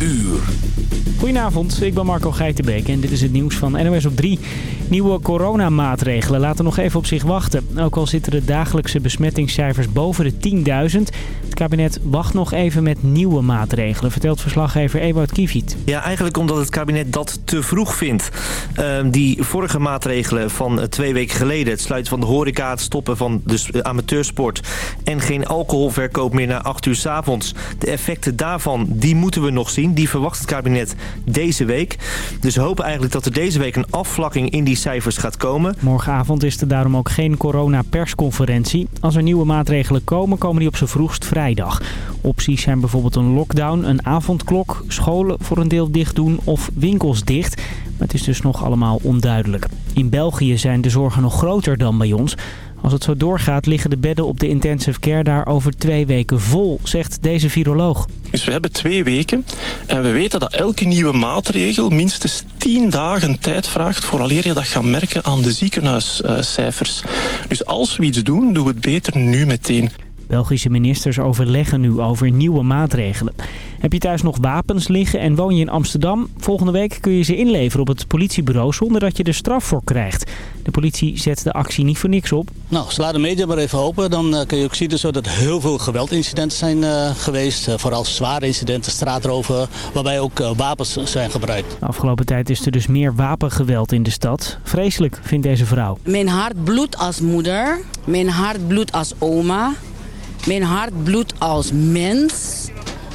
uur. Goedenavond, ik ben Marco Geitenbeek en dit is het nieuws van NOS op 3. Nieuwe coronamaatregelen laten nog even op zich wachten. Ook al zitten de dagelijkse besmettingscijfers boven de 10.000. Het kabinet wacht nog even met nieuwe maatregelen, vertelt verslaggever Ewout Kiviet. Ja, eigenlijk omdat het kabinet dat te vroeg vindt. Ehm, die vorige maatregelen van twee weken geleden... het sluiten van de horeca, het stoppen van de amateursport... en geen alcoholverkoop meer na 8 uur s avonds. De effecten daarvan, die moeten we nog zien. Die verwacht het kabinet deze week. Dus we hopen eigenlijk dat er deze week een afvlakking in die cijfers gaat komen. Morgenavond is er daarom ook geen corona-persconferentie. Als er nieuwe maatregelen komen, komen die op z'n vroegst vrijdag. Opties zijn bijvoorbeeld een lockdown, een avondklok, scholen voor een deel dicht doen of winkels dicht. Maar het is dus nog allemaal onduidelijk. In België zijn de zorgen nog groter dan bij ons. Als het zo doorgaat liggen de bedden op de intensive care daar over twee weken vol, zegt deze viroloog. Dus we hebben twee weken en we weten dat elke nieuwe maatregel minstens tien dagen tijd vraagt vooraleer je dat gaat merken aan de ziekenhuiscijfers. Dus als we iets doen, doen we het beter nu meteen. Belgische ministers overleggen nu over nieuwe maatregelen. Heb je thuis nog wapens liggen en woon je in Amsterdam? Volgende week kun je ze inleveren op het politiebureau zonder dat je er straf voor krijgt. De politie zet de actie niet voor niks op. Nou, sla de media maar even open. Dan uh, kun je ook zien dus dat er heel veel geweldincidenten zijn uh, geweest. Uh, vooral zware incidenten, straatroven, waarbij ook wapens zijn gebruikt. De afgelopen tijd is er dus meer wapengeweld in de stad. Vreselijk, vindt deze vrouw. Mijn hart bloedt als moeder. Mijn hart bloedt als oma. Mijn hart bloedt als mens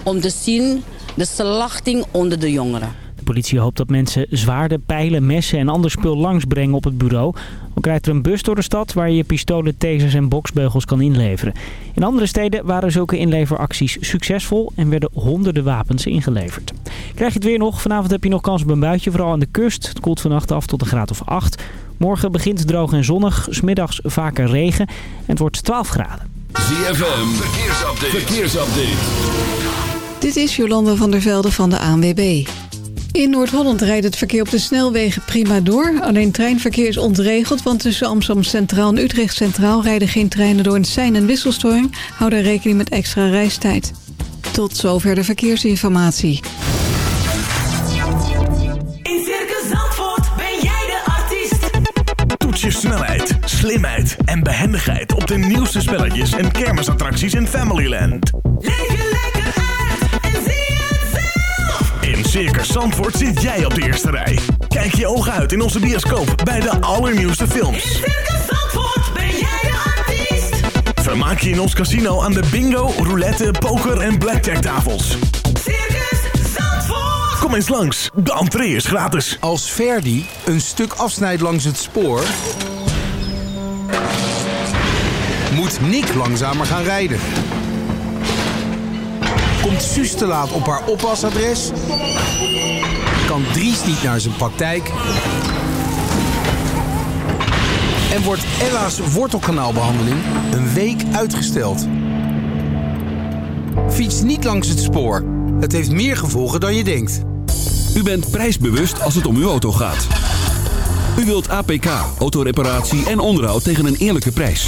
om te zien de slachting onder de jongeren. De politie hoopt dat mensen zwaarden, pijlen, messen en ander spul langsbrengen op het bureau. Dan krijgt er een bus door de stad waar je pistolen, tasers en boksbeugels kan inleveren. In andere steden waren zulke inleveracties succesvol en werden honderden wapens ingeleverd. Krijg je het weer nog? Vanavond heb je nog kans op een buitje, vooral aan de kust. Het koelt vannacht af tot een graad of 8. Morgen begint droog en zonnig, smiddags vaker regen en het wordt 12 graden. ZFM, verkeersupdate. verkeersupdate. Dit is Jolanda van der Velde van de ANWB. In Noord-Holland rijdt het verkeer op de snelwegen prima door. Alleen treinverkeer is ontregeld, want tussen Amsterdam Centraal en Utrecht Centraal... rijden geen treinen door een sein- en wisselstoring. Hou daar rekening met extra reistijd. Tot zover de verkeersinformatie. Slimheid en behendigheid... op de nieuwste spelletjes en kermisattracties in Familyland. Leef je lekker uit en zie het zelf. In Circus Zandvoort zit jij op de eerste rij. Kijk je ogen uit in onze bioscoop bij de allernieuwste In films. Circus Zandvoort ben jij de artiest. Vermaak je in ons casino aan de bingo, roulette, poker en blackjack tafels. Circus Zandvoort. Kom eens langs, de entree is gratis. Als Verdi een stuk afsnijdt langs het spoor... moet Nick langzamer gaan rijden. Komt Suus te laat op haar oppasadres... kan Dries niet naar zijn praktijk... en wordt Ella's wortelkanaalbehandeling een week uitgesteld. Fiets niet langs het spoor. Het heeft meer gevolgen dan je denkt. U bent prijsbewust als het om uw auto gaat. U wilt APK, autoreparatie en onderhoud tegen een eerlijke prijs.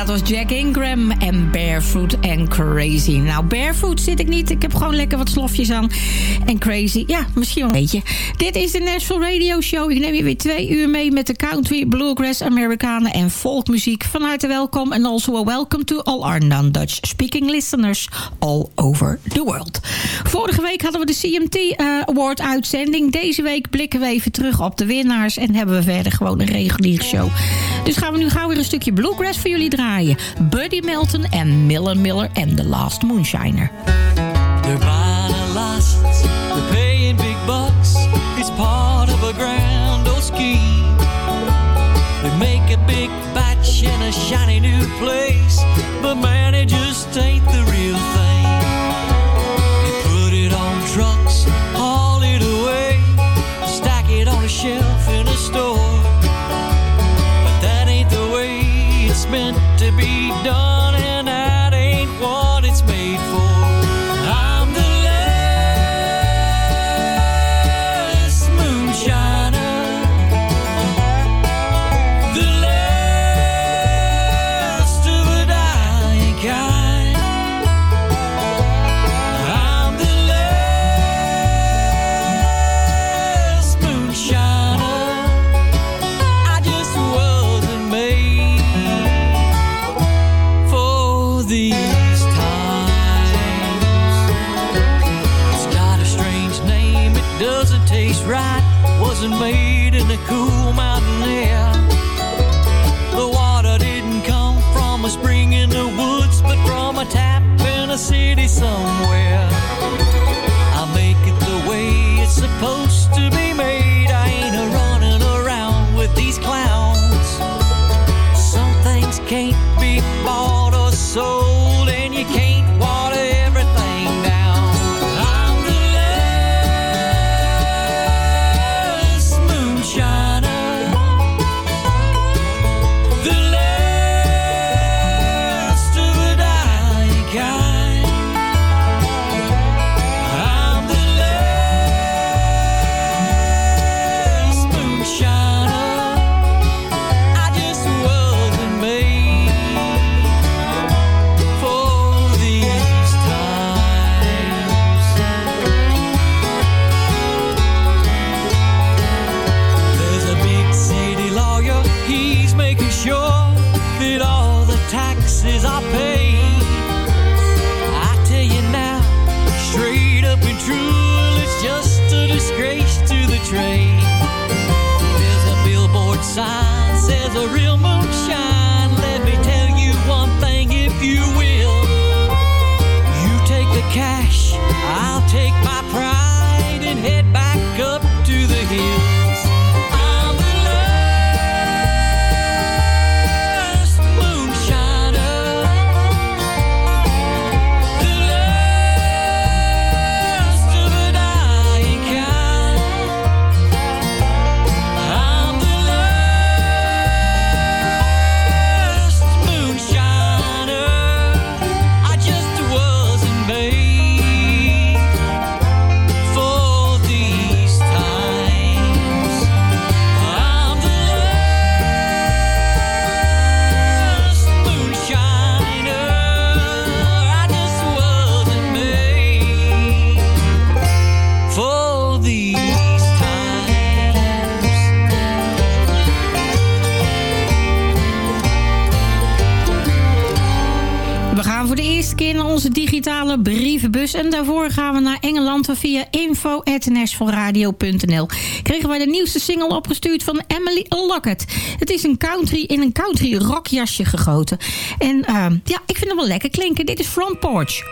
Dat was Jack Ingram en Barefoot and Crazy. Nou, barefoot zit ik niet. Ik heb gewoon lekker wat slofjes aan. En crazy, ja, misschien wel een beetje. Dit is de Nashville Radio Show. Ik neem je weer twee uur mee met de country, bluegrass, Amerikanen en folkmuziek. Van harte welkom en also a welcome to all our non-Dutch speaking listeners all over the world. Vorige week hadden we de CMT eh, Award uitzending. Deze week blikken we even terug op de winnaars en hebben we verder gewoon een reguliere show. Dus gaan we nu gauw weer een stukje bluegrass voor jullie draaien. Buddy Melton en Millen Miller en The Last Moonshiner. Paying big bucks. Part of a grand old scheme. They make a big batch in a shiny new place, but man, it just ain't the real thing. In the cool mountain digitale brievenbus. En daarvoor gaan we naar Engeland via info.nashvilleradio.nl. Kregen wij de nieuwste single opgestuurd van Emily Lockett. Het is een country in een country rockjasje gegoten. En eh, ja, ik vind het wel lekker klinken. Dit is Front Porch.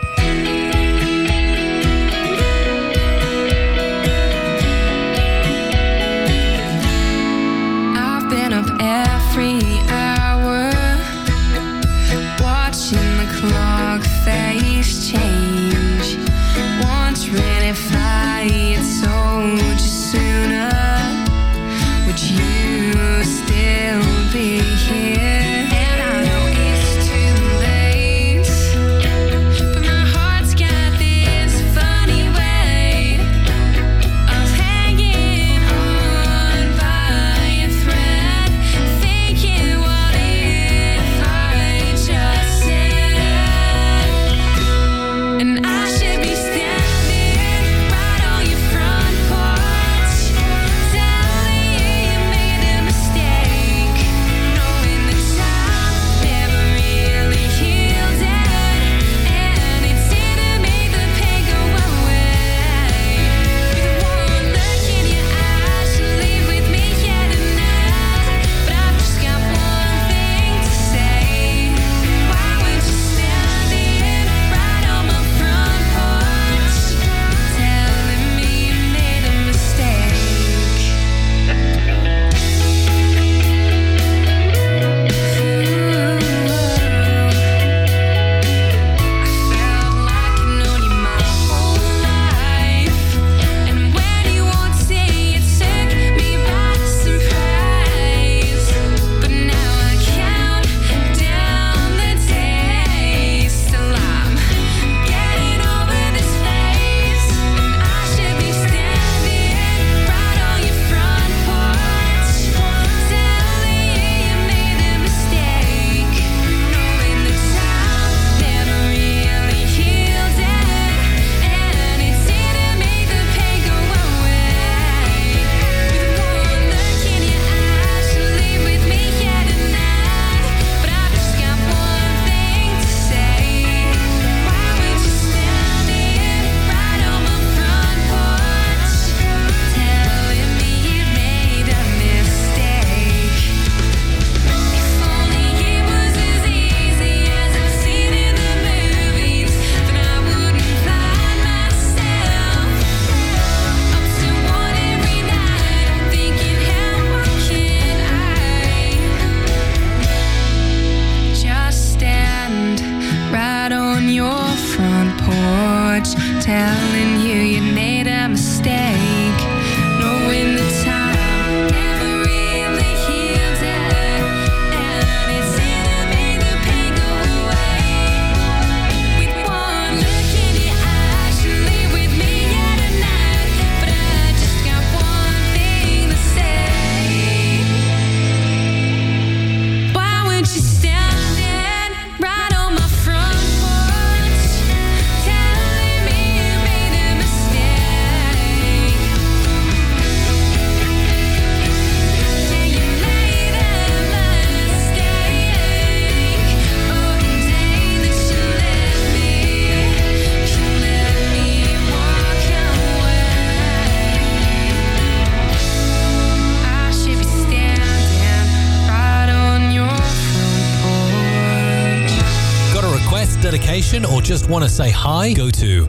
just want to say hi, go to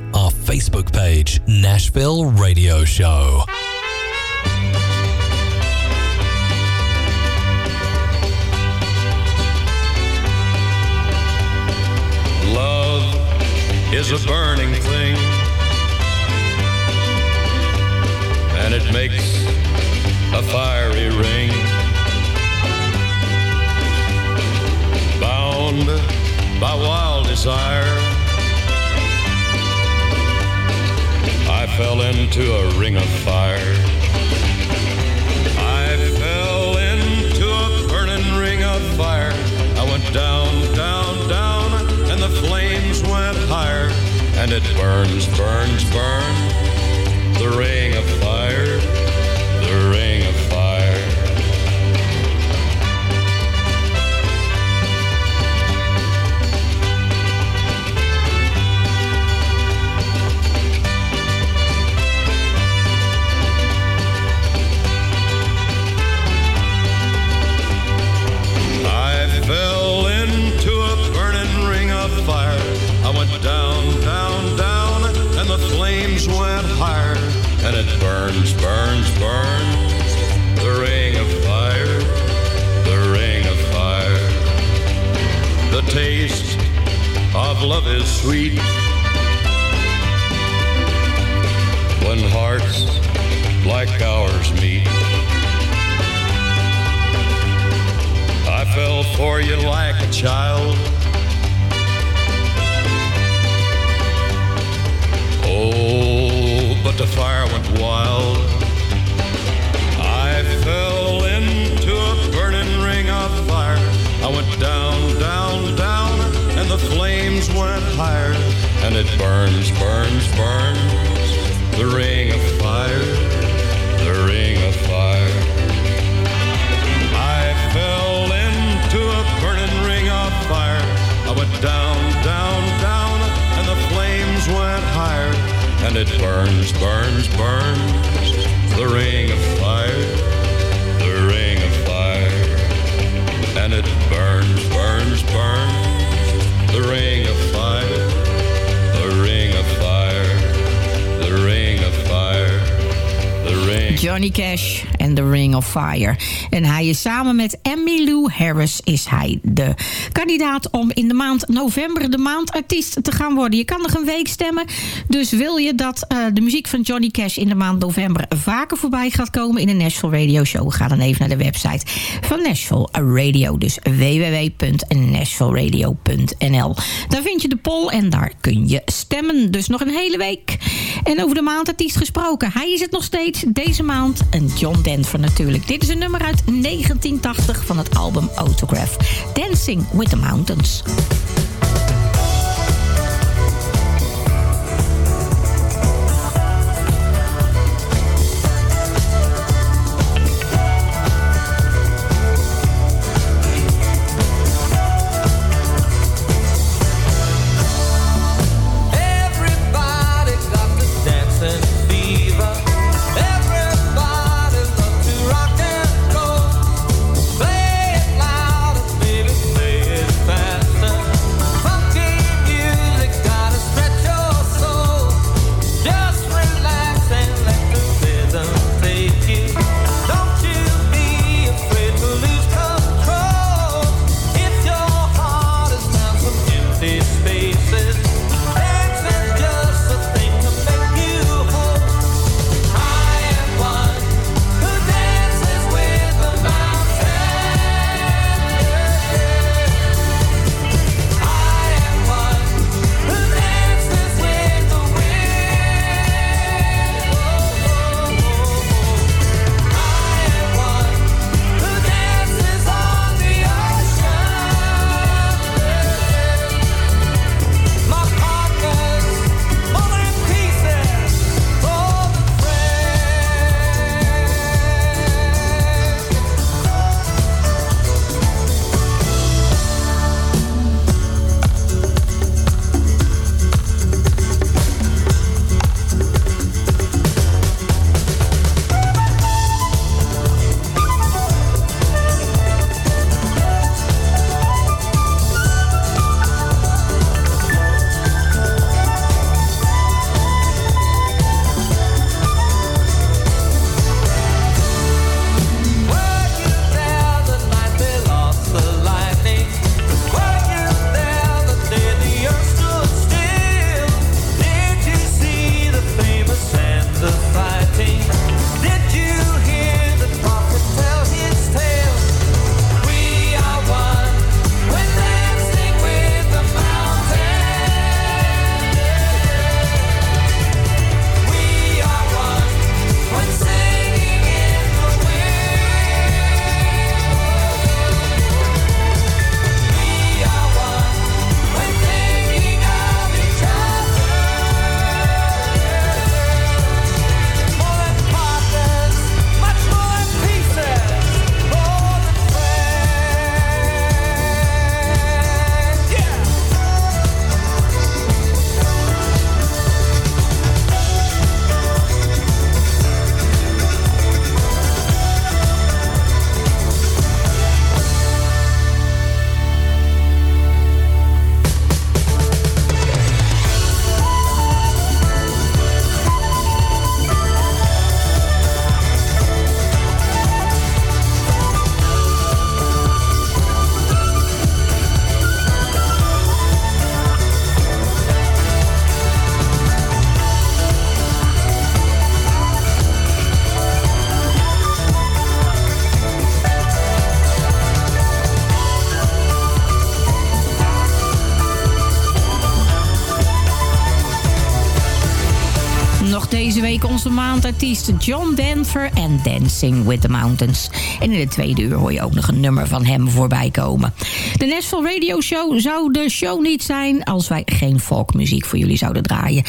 Fire. En hij is samen met Emmylou Harris is hij de kandidaat om in de maand november de maandartiest te gaan worden. Je kan nog een week stemmen. Dus wil je dat eh, de muziek van Johnny Cash in de maand november vaker voorbij gaat komen in de Nashville Radio Show? Ga dan even naar de website van Nashville Radio. Dus www.nashvilleradio.nl Daar vind je de poll en daar kun je stemmen. Dus nog een hele week. En over de maandartiest gesproken. Hij is het nog steeds deze maand. een John Denver natuurlijk. Dit is een nummer uit 1980 van het album Autograph. Dancing with the mountains. deze week onze maandartiest John Denver en Dancing with the Mountains. En in de tweede uur hoor je ook nog een nummer van hem voorbij komen. De Nashville Radio Show zou de show niet zijn als wij geen folkmuziek voor jullie zouden draaien.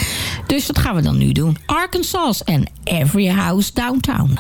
Dus dat gaan we dan nu doen. Arkansas en Every House Downtown.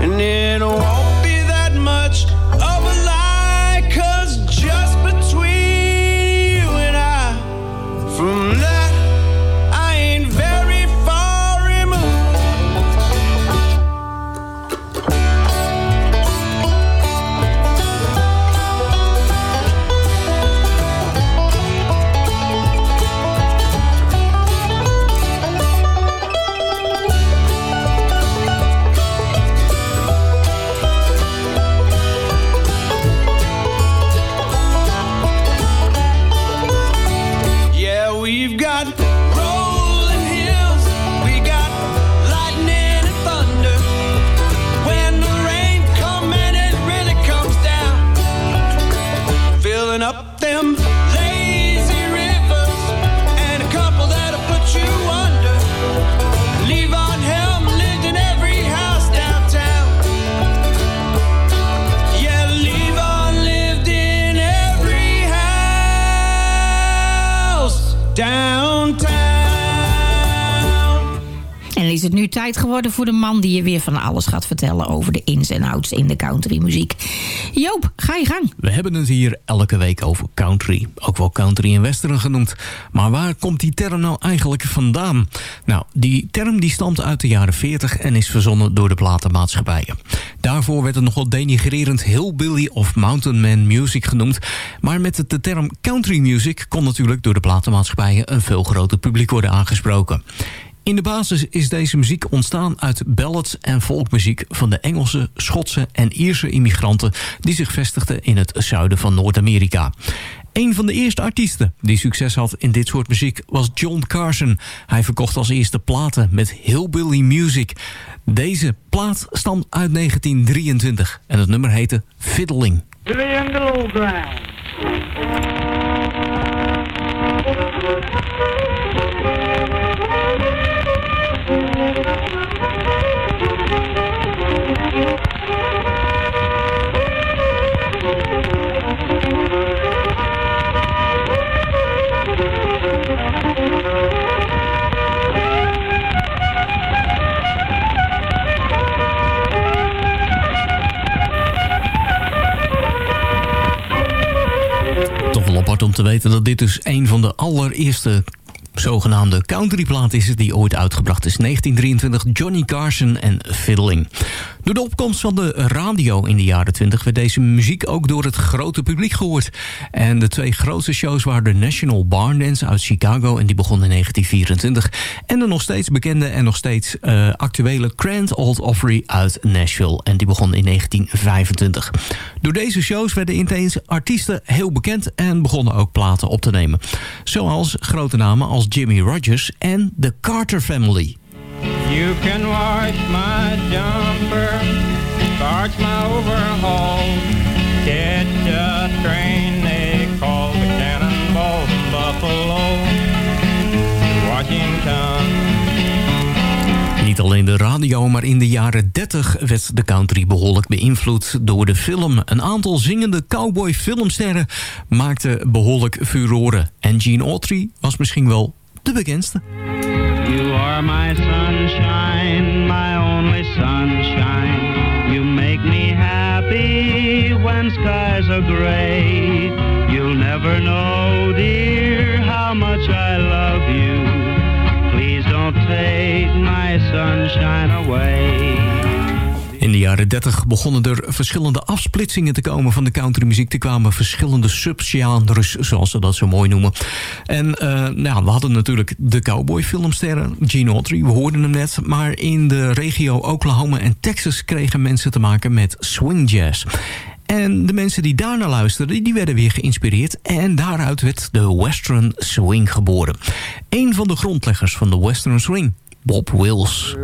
And it voor de man die je weer van alles gaat vertellen over de ins en outs in de countrymuziek. Joop, ga je gang. We hebben het hier elke week over country. Ook wel country en western genoemd. Maar waar komt die term nou eigenlijk vandaan? Nou, die term die stamt uit de jaren 40 en is verzonnen door de platenmaatschappijen. Daarvoor werd het nogal denigrerend hillbilly of mountain man music genoemd. Maar met de term country music kon natuurlijk door de platenmaatschappijen een veel groter publiek worden aangesproken. In de basis is deze muziek ontstaan uit ballads en folkmuziek van de Engelse, Schotse en Ierse immigranten die zich vestigden in het zuiden van Noord-Amerika. Een van de eerste artiesten die succes had in dit soort muziek was John Carson. Hij verkocht als eerste platen met hillbilly music. Deze plaat stamt uit 1923 en het nummer heette Fiddling. Triangle Ground. Toch wel om te weten dat dit dus een van de allereerste zogenaamde countryplaat is die ooit uitgebracht is. 1923 Johnny Carson en Fiddling. Door de opkomst van de radio in de jaren 20 werd deze muziek ook door het grote publiek gehoord. En de twee grootste shows waren de National Barn Dance uit Chicago en die begon in 1924. En de nog steeds bekende en nog steeds eh, actuele Grand Old Opry uit Nashville en die begon in 1925. Door deze shows werden ineens artiesten heel bekend en begonnen ook platen op te nemen. Zoals grote namen als Jimmy Rogers en The Carter Family. You can wash my jumper, starch my overhaul, catch a train they call the Cannonball from Buffalo, Washington. Niet alleen de radio, maar in de jaren 30 werd de country behoorlijk beïnvloed door de film. Een aantal zingende cowboy filmsterren maakten behoorlijk furoren. En Gene Autry was misschien wel de bekendste. You are my my sunshine. You make me happy when skies are gray. You'll never know, dear, jaren 30 begonnen er verschillende afsplitsingen te komen van de countrymuziek. Er kwamen verschillende subgenres, zoals ze dat zo mooi noemen. En eh, nou, we hadden natuurlijk de cowboy filmsterren, Gene Autry, we hoorden hem net. Maar in de regio Oklahoma en Texas kregen mensen te maken met swing jazz. En de mensen die daarnaar luisterden, die werden weer geïnspireerd. En daaruit werd de western swing geboren. Een van de grondleggers van de western swing, Bob Wills.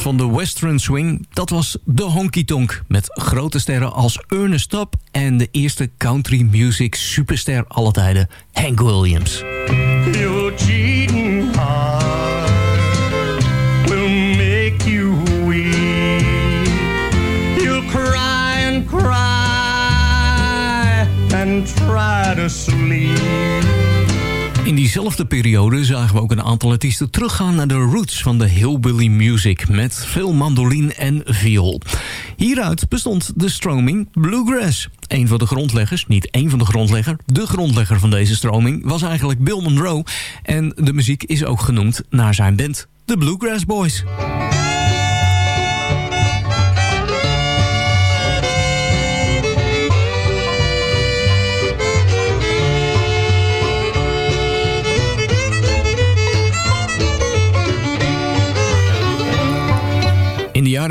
Van de western swing, dat was de honky tonk... met grote sterren als Ernest Tubb... en de eerste country music superster aller tijden, Hank Williams. In diezelfde periode zagen we ook een aantal artiesten teruggaan naar de roots van de hillbilly music met veel mandoline en viool. Hieruit bestond de stroming bluegrass. Een van de grondleggers, niet één van de grondlegger, de grondlegger van deze stroming was eigenlijk Bill Monroe en de muziek is ook genoemd naar zijn band, de Bluegrass Boys.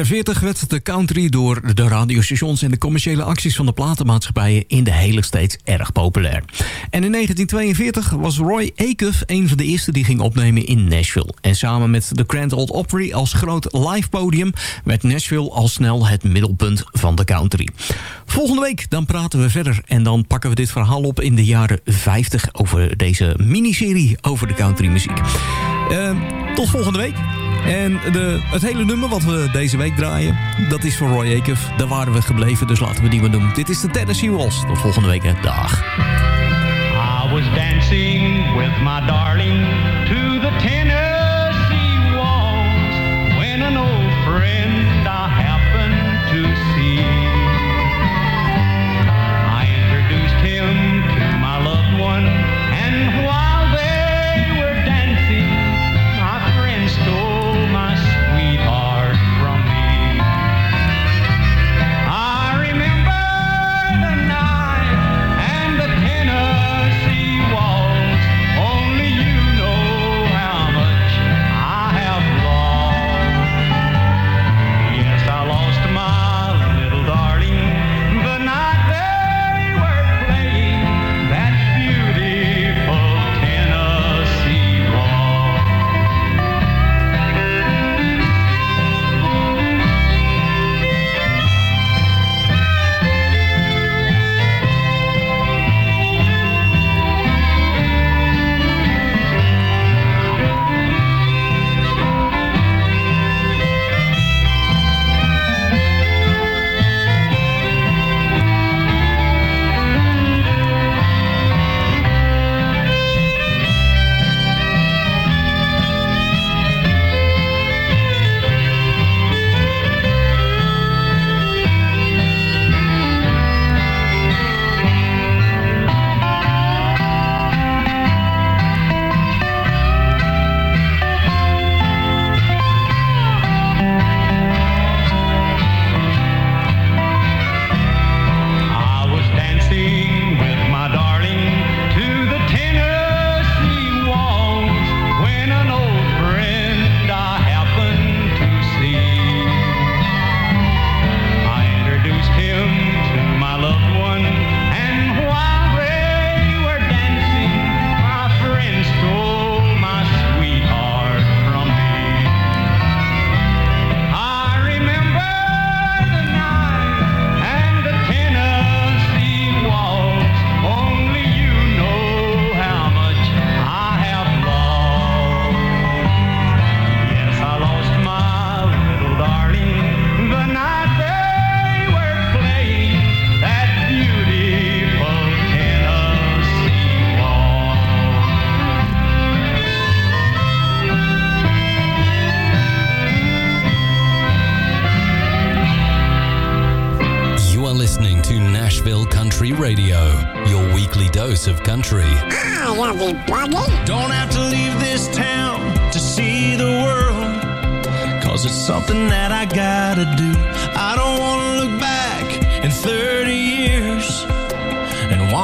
40 werd de country door de radiostations en de commerciële acties van de platenmaatschappijen in de hele States erg populair. En in 1942 was Roy Acuff een van de eerste die ging opnemen in Nashville. En samen met de Grand Ole Opry als groot live podium werd Nashville al snel het middelpunt van de country. Volgende week dan praten we verder en dan pakken we dit verhaal op in de jaren 50 over deze miniserie over de countrymuziek. Eh, tot volgende week. En de, het hele nummer wat we deze week draaien, dat is van Roy Acuff. Daar waren we gebleven, dus laten we die maar doen. Dit is de Tennessee Waltz. Tot volgende week. hè. Dag. I was dancing with my darling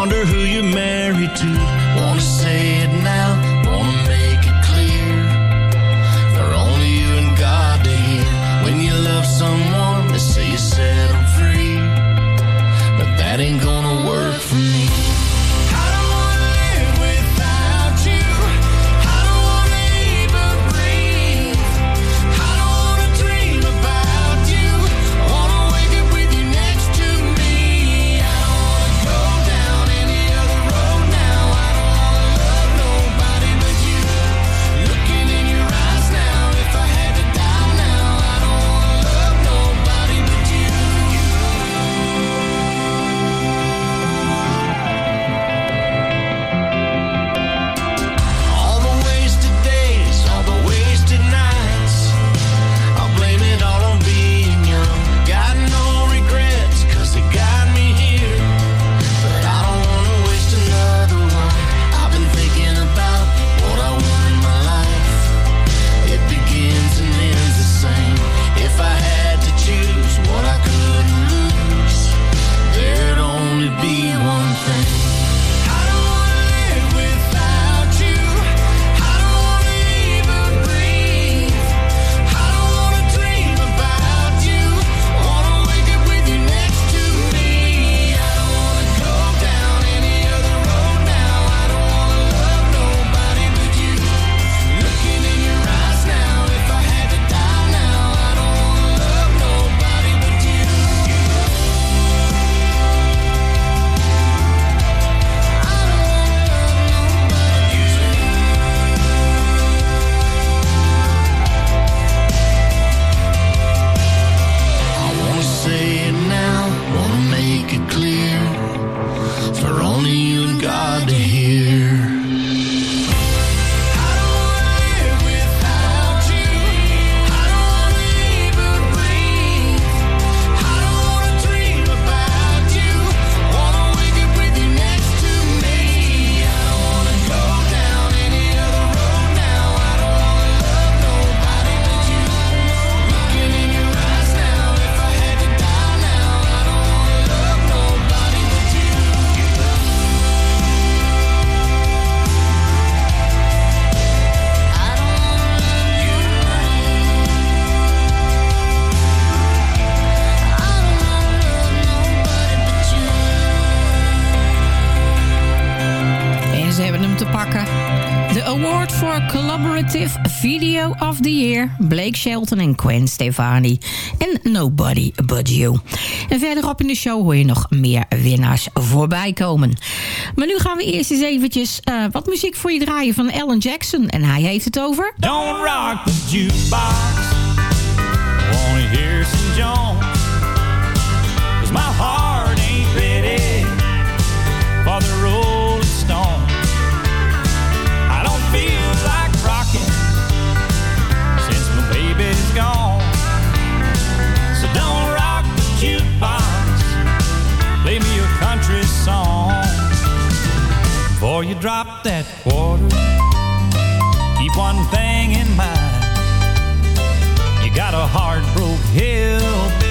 wonder who you're married to. Wanna say it now, Shelton en Gwen Stefani. En Nobody But You. En verderop in de show hoor je nog meer winnaars voorbij komen. Maar nu gaan we eerst eens eventjes eh, wat muziek voor je draaien van Alan Jackson. En hij heeft het over... Don't rock the jukebox. Wanna hear some Jones. Before you drop that quarter, keep one thing in mind. You got a hard broke hillbilly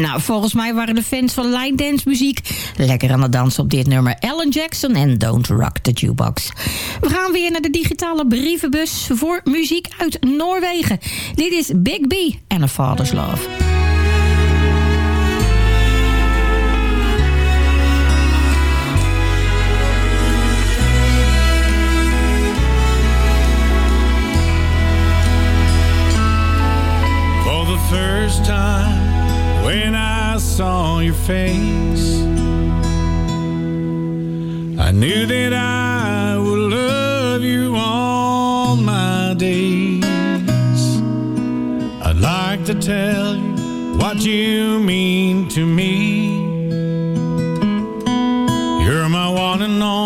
Nou, volgens mij waren de fans van line dance muziek lekker aan het dansen op dit nummer. Alan Jackson en Don't Rock the Jukebox. We gaan weer naar de digitale brievenbus voor muziek uit Noorwegen. Dit is Big B en A Father's Love. First time saw your face, I knew that I would love you all my days. I'd like to tell you what you mean to me. You're my one and only,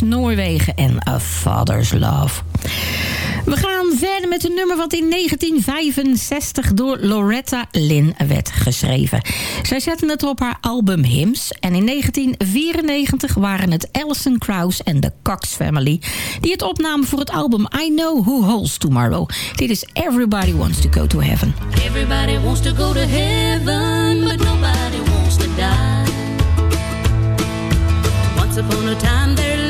Noorwegen en A Father's Love. We gaan verder met een nummer wat in 1965 door Loretta Lynn werd geschreven. Zij zette het op haar album Hymns. En in 1994 waren het Alison Krauss en de Cox Family... die het opnamen voor het album I Know Who Holds Tomorrow. Dit is Everybody Wants to Go to Heaven. Everybody wants to go to heaven, but nobody wants to die. Once upon a time there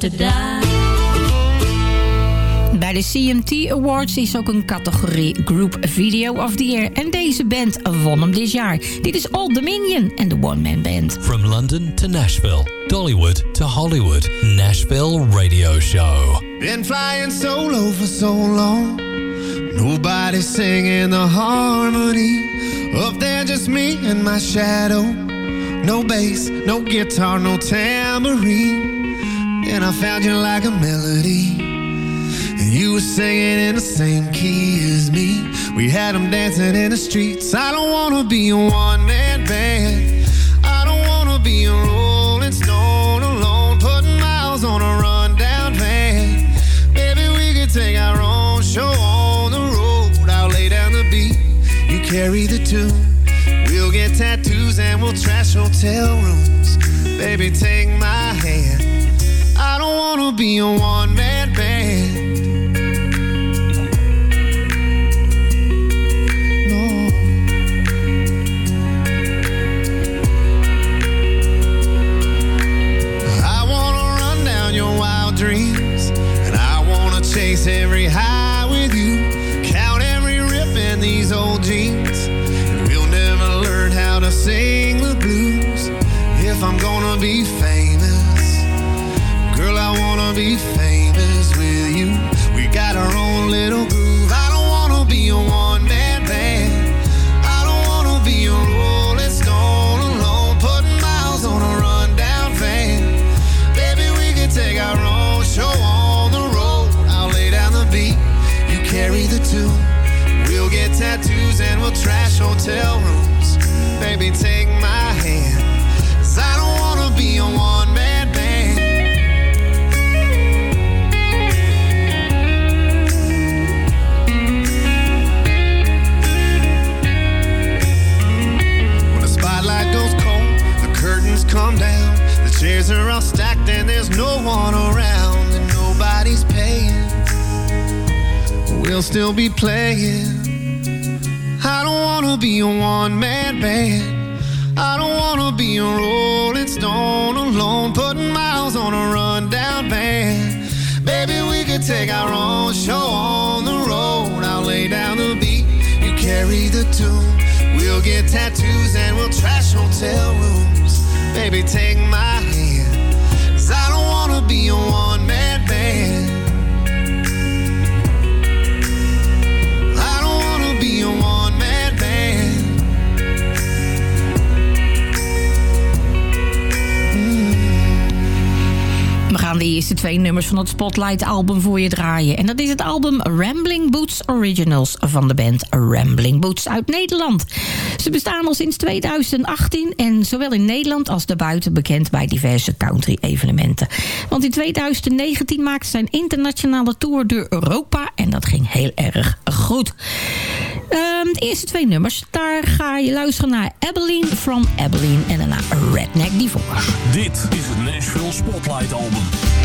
to die. Bij de CMT Awards is ook een categorie Group Video of the Year. En deze band won hem dit jaar. Dit is Old Dominion en de One Man Band. From London to Nashville, Dollywood to Hollywood, Nashville Radio Show. Been flying solo for so long. Nobody singing the harmony. Up there, just me and my shadow. No bass, no guitar, no tambourine. And I found you like a melody. And you were singing in the same key as me. We had them dancing in the streets. I don't wanna be a one man band. I don't wanna be a rolling stone alone, putting miles on a rundown van. Maybe we could take our own show on the road. I'll lay down the beat, you carry the tune. We'll get tattoos and we'll trash hotel rooms. Baby, take my hand. I don't wanna be a one man still be playing. I don't wanna be a one-man band. I don't wanna be a rolling stone alone, putting miles on a rundown band. Baby, we could take our own show on the road. I'll lay down the beat, you carry the tune. We'll get tattoos and we'll trash hotel rooms. Baby, take my eerste twee nummers van het Spotlight-album voor je draaien. En dat is het album Rambling Boots Originals van de band Rambling Boots uit Nederland. Ze bestaan al sinds 2018 en zowel in Nederland als daarbuiten bekend bij diverse country-evenementen. Want in 2019 maakte zijn internationale tour door Europa en dat ging heel erg goed. Ehm, de eerste twee nummers, daar ga je luisteren naar Abilene from Abilene en daarna Redneck Divorce. Dit is het Nashville Spotlight Album.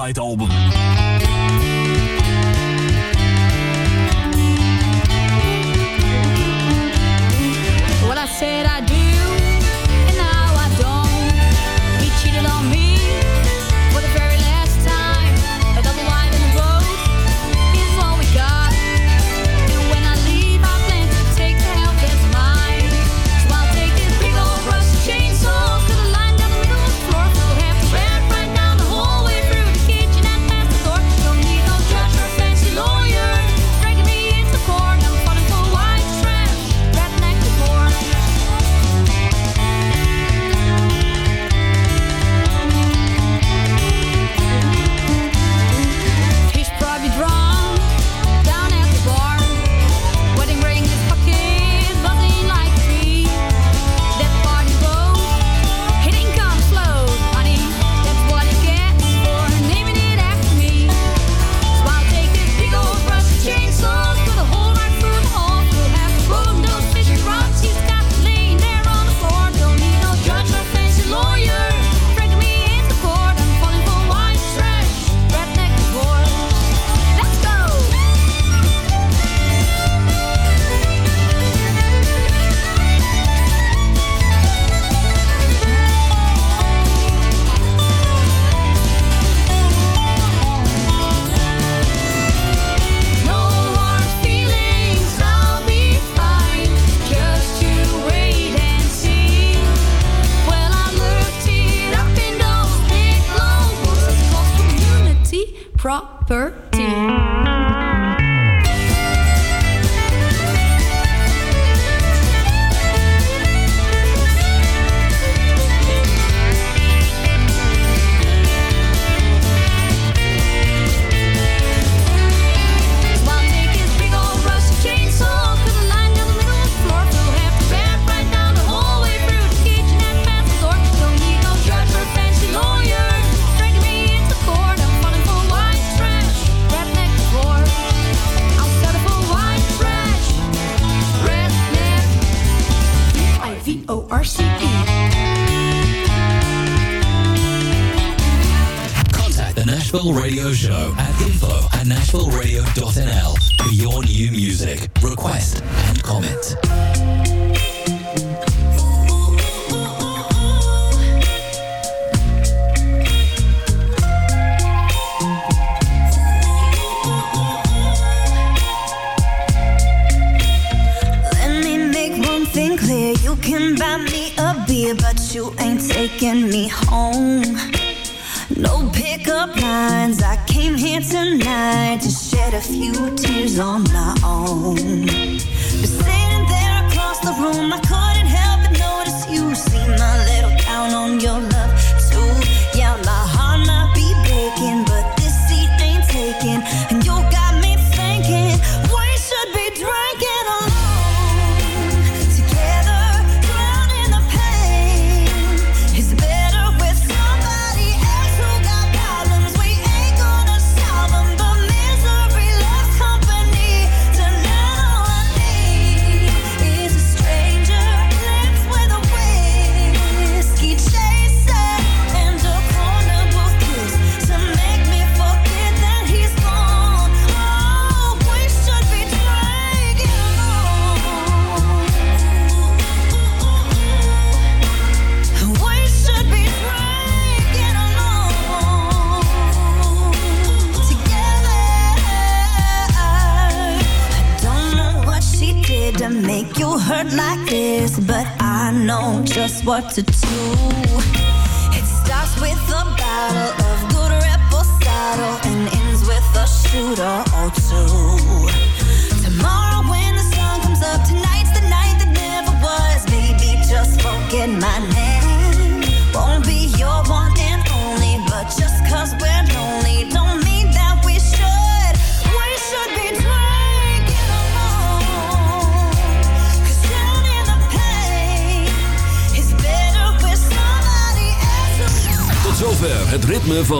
Light album.